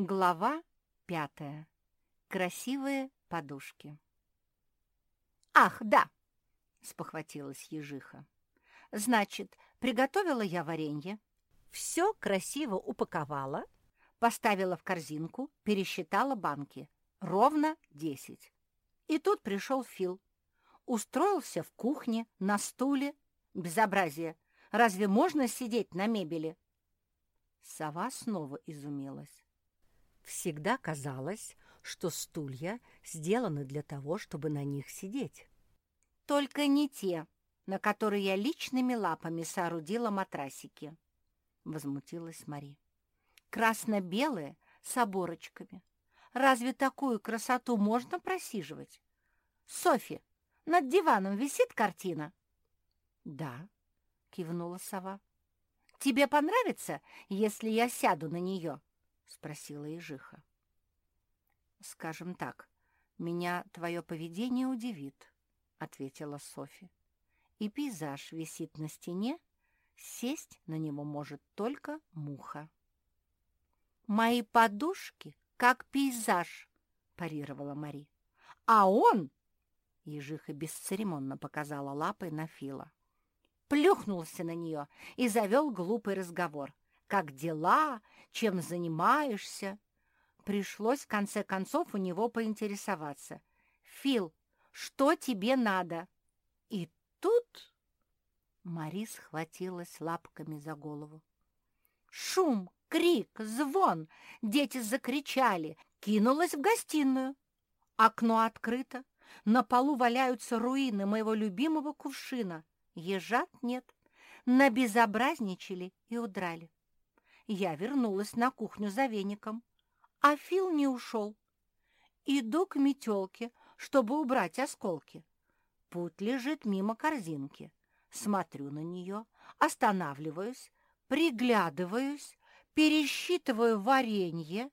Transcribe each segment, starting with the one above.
Глава пятая. Красивые подушки. «Ах, да!» — спохватилась ежиха. «Значит, приготовила я варенье, все красиво упаковала, поставила в корзинку, пересчитала банки. Ровно десять. И тут пришел Фил. Устроился в кухне, на стуле. Безобразие! Разве можно сидеть на мебели?» Сова снова изумилась. Всегда казалось, что стулья сделаны для того, чтобы на них сидеть. Только не те, на которые я личными лапами соорудила матрасики, — возмутилась Мари. Красно-белые с оборочками. Разве такую красоту можно просиживать? Софи, над диваном висит картина? Да, — кивнула сова. Тебе понравится, если я сяду на нее? —— спросила ежиха. «Скажем так, меня твое поведение удивит», — ответила Софи. «И пейзаж висит на стене, сесть на него может только муха». «Мои подушки как пейзаж», — парировала Мари. «А он...» — ежиха бесцеремонно показала лапой на Фила. Плюхнулся на нее и завел глупый разговор. «Как дела? чем занимаешься?» Пришлось, в конце концов, у него поинтересоваться. «Фил, что тебе надо?» И тут Мари схватилась лапками за голову. Шум, крик, звон! Дети закричали, кинулась в гостиную. Окно открыто, на полу валяются руины моего любимого кувшина. Ежат нет. Набезобразничали и удрали я вернулась на кухню за веником, а Фил не ушел. Иду к метелке, чтобы убрать осколки. Путь лежит мимо корзинки. Смотрю на нее, останавливаюсь, приглядываюсь, пересчитываю варенье.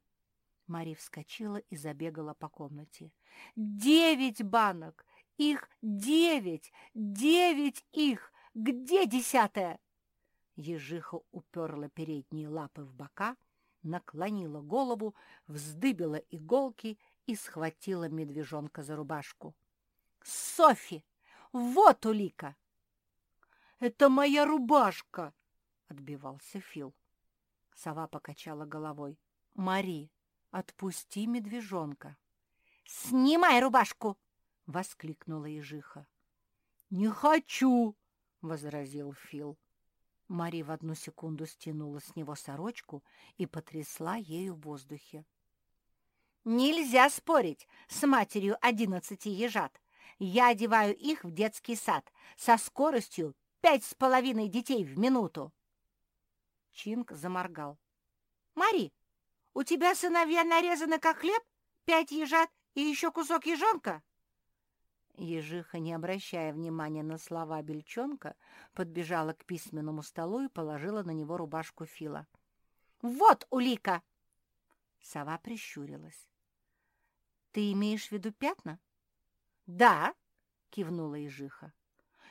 Мари вскочила и забегала по комнате. «Девять банок! Их девять! Девять их! Где десятая?» Ежиха уперла передние лапы в бока, наклонила голову, вздыбила иголки и схватила медвежонка за рубашку. «Софи! Вот улика!» «Это моя рубашка!» — отбивался Фил. Сова покачала головой. «Мари, отпусти медвежонка!» «Снимай рубашку!» — воскликнула ежиха. «Не хочу!» — возразил Фил. Мари в одну секунду стянула с него сорочку и потрясла ею в воздухе. «Нельзя спорить с матерью одиннадцати ежат. Я одеваю их в детский сад со скоростью пять с половиной детей в минуту». Чинг заморгал. «Мари, у тебя сыновья нарезаны как хлеб? Пять ежат и еще кусок ежонка?» Ежиха, не обращая внимания на слова бельчонка, подбежала к письменному столу и положила на него рубашку Фила. «Вот улика!» Сова прищурилась. «Ты имеешь в виду пятна?» «Да!» — кивнула ежиха.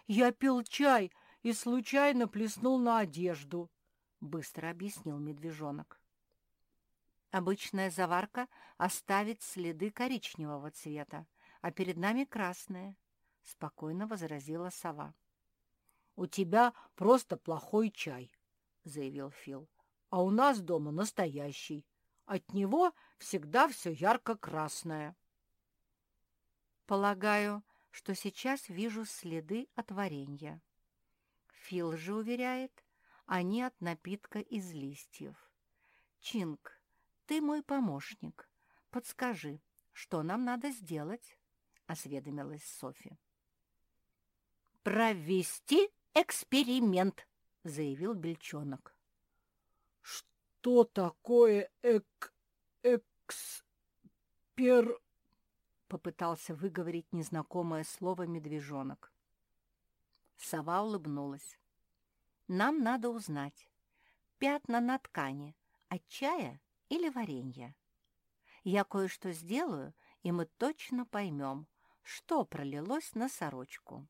«Я пил чай и случайно плеснул на одежду», — быстро объяснил медвежонок. Обычная заварка оставит следы коричневого цвета, а перед нами красное», — спокойно возразила сова. «У тебя просто плохой чай», — заявил Фил. «А у нас дома настоящий. От него всегда все ярко-красное». «Полагаю, что сейчас вижу следы от варенья». Фил же уверяет, они от напитка из листьев. «Чинг, ты мой помощник. Подскажи, что нам надо сделать?» — осведомилась Софи. «Провести эксперимент», — заявил Бельчонок. «Что такое эк... экспер...» — попытался выговорить незнакомое слово медвежонок. Сова улыбнулась. «Нам надо узнать, пятна на ткани от чая или варенья. Я кое-что сделаю, и мы точно поймем, что пролилось на сорочку.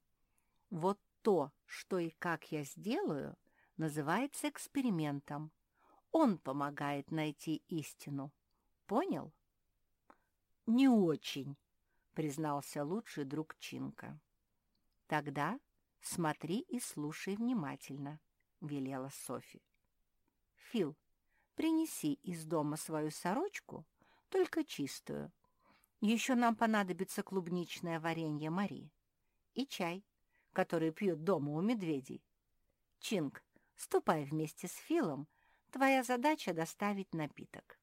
Вот то, что и как я сделаю, называется экспериментом. Он помогает найти истину. Понял? Не очень, признался лучший друг Чинка. Тогда смотри и слушай внимательно, велела Софи. Фил, принеси из дома свою сорочку, только чистую. Еще нам понадобится клубничное варенье Мари и чай, который пьют дома у медведей. Чинг, ступай вместе с Филом, твоя задача доставить напиток.